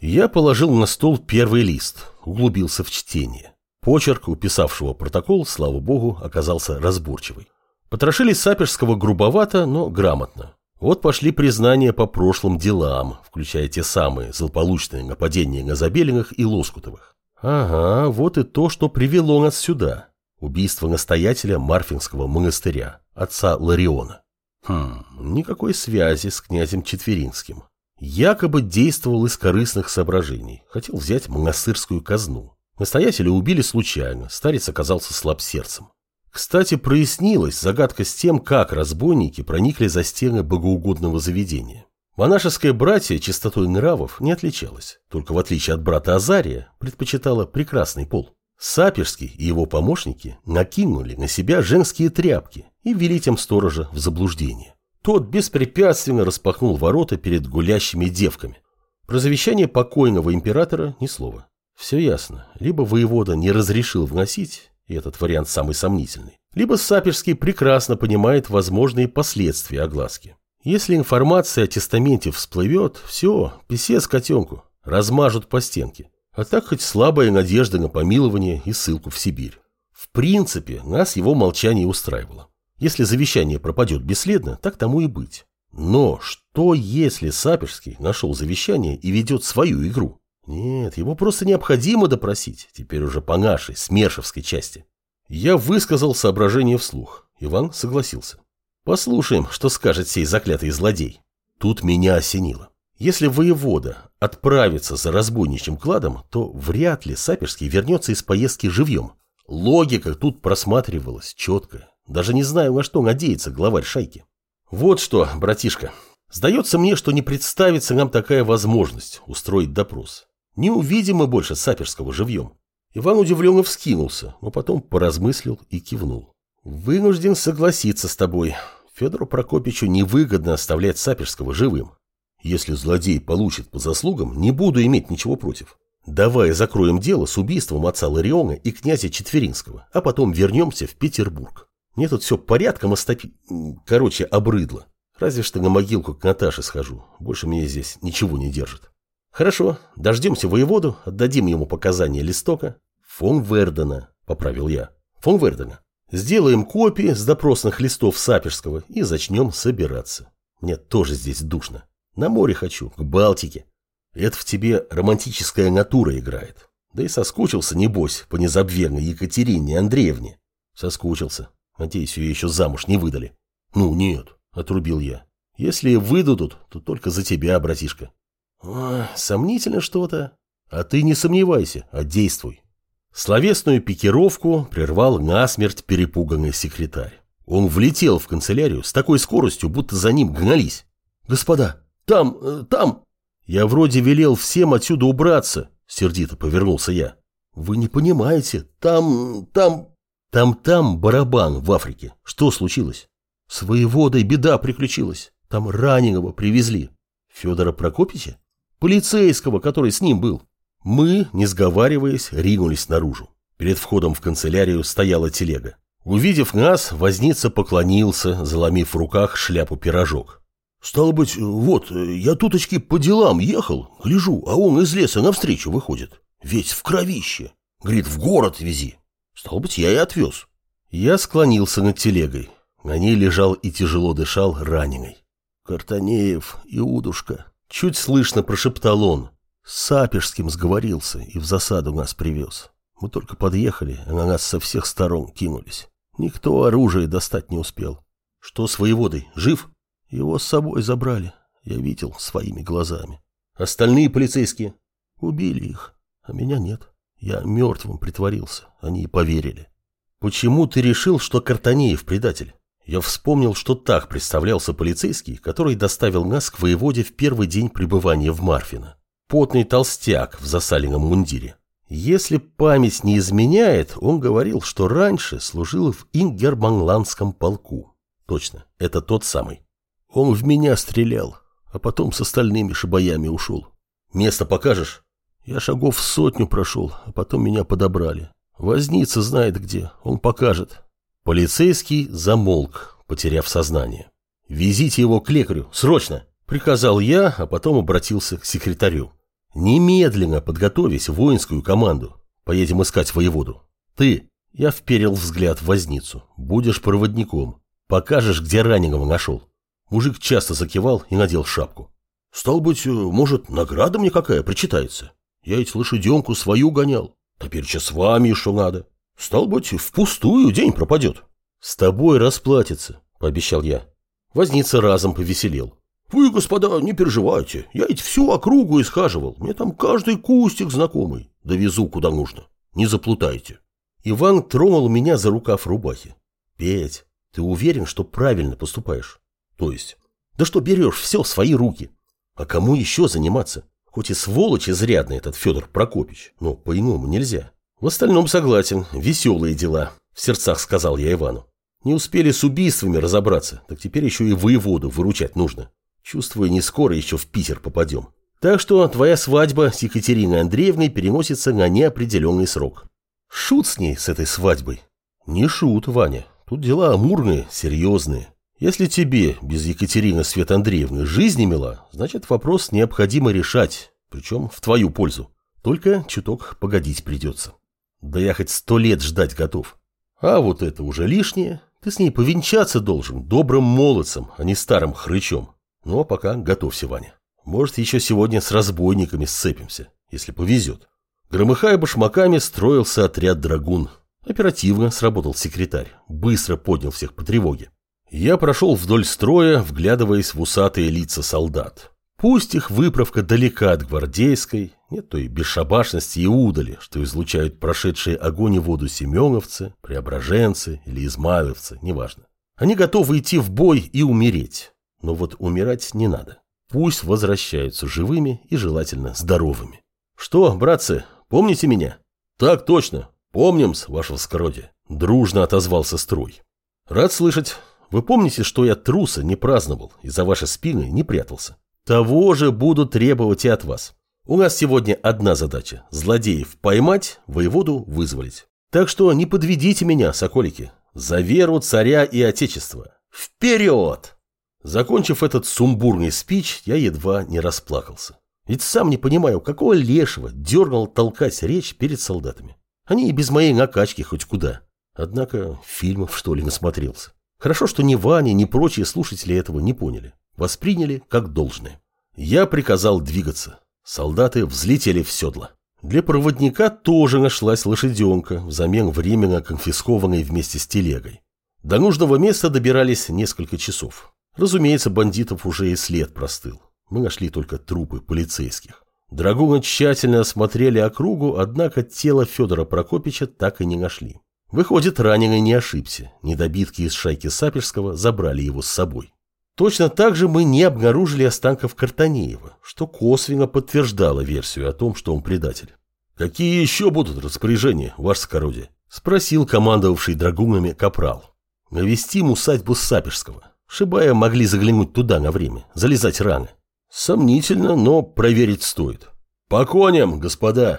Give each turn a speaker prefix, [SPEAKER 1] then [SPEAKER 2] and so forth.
[SPEAKER 1] Я положил на стол первый лист, углубился в чтение. Почерк у писавшего протокол, слава богу, оказался разборчивый. Потрошили Саперского грубовато, но грамотно. Вот пошли признания по прошлым делам, включая те самые злополучные нападения на Забелиных и Лоскутовых. Ага, вот и то, что привело нас сюда. Убийство настоятеля Марфинского монастыря, отца Лариона. Хм, никакой связи с князем Четверинским. Якобы действовал из корыстных соображений, хотел взять монастырскую казну. Настоятеля убили случайно, старец оказался слаб сердцем. Кстати, прояснилась загадка с тем, как разбойники проникли за стены богоугодного заведения. Монашеское братье чистотой нравов не отличалось, только в отличие от брата Азария предпочитало прекрасный пол. Саперский и его помощники накинули на себя женские тряпки и ввели тем сторожа в заблуждение. Тот беспрепятственно распахнул ворота перед гулящими девками. Про завещание покойного императора ни слова. Все ясно. Либо воевода не разрешил вносить, и этот вариант самый сомнительный, либо Саперский прекрасно понимает возможные последствия огласки. Если информация о тестаменте всплывет, все, писец котенку, размажут по стенке. А так хоть слабая надежда на помилование и ссылку в Сибирь. В принципе, нас его молчание устраивало. Если завещание пропадет бесследно, так тому и быть. Но что если Саперский нашел завещание и ведет свою игру? Нет, его просто необходимо допросить, теперь уже по нашей, смершевской части. Я высказал соображение вслух. Иван согласился. Послушаем, что скажет сей заклятый злодей. Тут меня осенило. Если воевода отправится за разбойничьим кладом, то вряд ли Саперский вернется из поездки живьем. Логика тут просматривалась четкая. Даже не знаю, на что надеется главарь шайки. Вот что, братишка, сдается мне, что не представится нам такая возможность устроить допрос. Не увидим мы больше Саперского живьем. Иван удивленно вскинулся, но потом поразмыслил и кивнул. Вынужден согласиться с тобой. Федору Прокопичу невыгодно оставлять Саперского живым. Если злодей получит по заслугам, не буду иметь ничего против. Давай закроем дело с убийством отца Лариона и князя Четверинского, а потом вернемся в Петербург. Мне тут все порядком остопи... Короче, обрыдло. Разве что на могилку к Наташе схожу. Больше меня здесь ничего не держит. Хорошо, дождемся воеводу, отдадим ему показания листока. Фон Вердена, поправил я. Фон Вердена. Сделаем копии с допросных листов Саперского и начнем собираться. Мне тоже здесь душно. На море хочу, к Балтике. Это в тебе романтическая натура играет. Да и соскучился, небось, по незабвенной Екатерине Андреевне. Соскучился. Надеюсь, ее еще замуж не выдали. Ну, нет, отрубил я. Если выдадут, то только за тебя, братишка. О, сомнительно что-то. А ты не сомневайся, а действуй. Словесную пикировку прервал насмерть перепуганный секретарь. Он влетел в канцелярию с такой скоростью, будто за ним гнались. «Господа, там, э, там...» «Я вроде велел всем отсюда убраться», — сердито повернулся я. «Вы не понимаете, там... там...» Там-там барабан в Африке. Что случилось? С воеводой беда приключилась. Там раненого привезли. Федора Прокопича? Полицейского, который с ним был. Мы, не сговариваясь, ринулись наружу. Перед входом в канцелярию стояла телега. Увидев нас, возница поклонился, заломив в руках шляпу-пирожок. «Стало быть, вот, я туточки по делам ехал, гляжу, а он из леса навстречу выходит. Весь в кровище. Говорит, в город вези. Стал быть, я и отвез. Я склонился над телегой. На ней лежал и тяжело дышал раненый. Картанеев, Иудушка. Чуть слышно прошептал он. С Сапежским сговорился и в засаду нас привез. Мы только подъехали, а на нас со всех сторон кинулись. Никто оружие достать не успел. Что с воеводой, жив? Его с собой забрали. Я видел своими глазами. Остальные полицейские? Убили их, а меня нет. Я мертвым притворился, они и поверили. Почему ты решил, что Картанеев предатель? Я вспомнил, что так представлялся полицейский, который доставил нас к воеводе в первый день пребывания в Марфино. Потный толстяк в засаленном мундире. Если память не изменяет, он говорил, что раньше служил в Ингерманландском полку. Точно, это тот самый. Он в меня стрелял, а потом с остальными шибаями ушел. Место покажешь? Я шагов сотню прошел, а потом меня подобрали. Возница знает где, он покажет. Полицейский замолк, потеряв сознание. «Везите его к лекарю, срочно!» Приказал я, а потом обратился к секретарю. Немедленно подготовись в воинскую команду. Поедем искать воеводу. Ты, я вперил взгляд в возницу, будешь проводником. Покажешь, где раненого нашел. Мужик часто закивал и надел шапку. Стал быть, может, награда мне какая причитается? Я ведь лошаденку свою гонял. Теперь че с вами еще надо. Стал быть, впустую день пропадет. С тобой расплатится, пообещал я. Возница разом повеселел. Вы, господа, не переживайте. Я ведь всю округу исхаживал. Мне там каждый кустик знакомый. Довезу куда нужно. Не заплутайте. Иван тронул меня за рукав рубахи. Петь, ты уверен, что правильно поступаешь? То есть? Да что берешь все в свои руки? А кому еще заниматься? Хоть и сволочь изрядный этот Федор Прокопич, но по-иному нельзя. В остальном согласен, веселые дела, в сердцах сказал я Ивану. Не успели с убийствами разобраться, так теперь еще и воеводу выручать нужно. Чувствую, не скоро еще в Питер попадем. Так что твоя свадьба с Екатериной Андреевной переносится на неопределенный срок. Шут с ней, с этой свадьбой. Не шут, Ваня. Тут дела амурные, серьезные. Если тебе без Екатерины Свет Андреевны жизнь мила, значит вопрос необходимо решать, причем в твою пользу. Только чуток погодить придется. Да я хоть сто лет ждать готов. А вот это уже лишнее. Ты с ней повенчаться должен, добрым молодцем, а не старым хрычом. Ну а пока готовься, Ваня. Может, еще сегодня с разбойниками сцепимся, если повезет. Громыхая башмаками, строился отряд «Драгун». Оперативно сработал секретарь, быстро поднял всех по тревоге. Я прошел вдоль строя, вглядываясь в усатые лица солдат. Пусть их выправка далека от гвардейской, нет той бесшабашности и удали, что излучают прошедшие огонь и воду семеновцы, преображенцы или измайловцы, неважно. Они готовы идти в бой и умереть, но вот умирать не надо. Пусть возвращаются живыми и желательно здоровыми. Что, братцы, Помните меня? Так точно. Помним-с, ваше воскородие. Дружно отозвался строй. Рад слышать. Вы помните, что я труса не праздновал и за ваши спины не прятался? Того же буду требовать и от вас. У нас сегодня одна задача – злодеев поймать, воеводу вызволить. Так что не подведите меня, соколики. За веру царя и отечества. Вперед! Закончив этот сумбурный спич, я едва не расплакался. Ведь сам не понимаю, какого лешего дергал толкать речь перед солдатами. Они и без моей накачки хоть куда. Однако фильмов, что ли, насмотрелся. Хорошо, что ни Ваня, ни прочие слушатели этого не поняли. Восприняли как должное. Я приказал двигаться. Солдаты взлетели в седло. Для проводника тоже нашлась лошаденка, взамен временно конфискованной вместе с телегой. До нужного места добирались несколько часов. Разумеется, бандитов уже и след простыл. Мы нашли только трупы полицейских. Драгуны тщательно осмотрели округу, однако тело Федора Прокопича так и не нашли. Выходит, раненый не ошибся. Недобитки из шайки Саперского забрали его с собой. Точно так же мы не обнаружили останков Картанеева, что косвенно подтверждало версию о том, что он предатель. «Какие еще будут распоряжения, ваше скородие?» – спросил командовавший драгунами капрал. «Навестим усадьбу Саперского. Шибая могли заглянуть туда на время, залезать рано. Сомнительно, но проверить стоит. По коням, господа!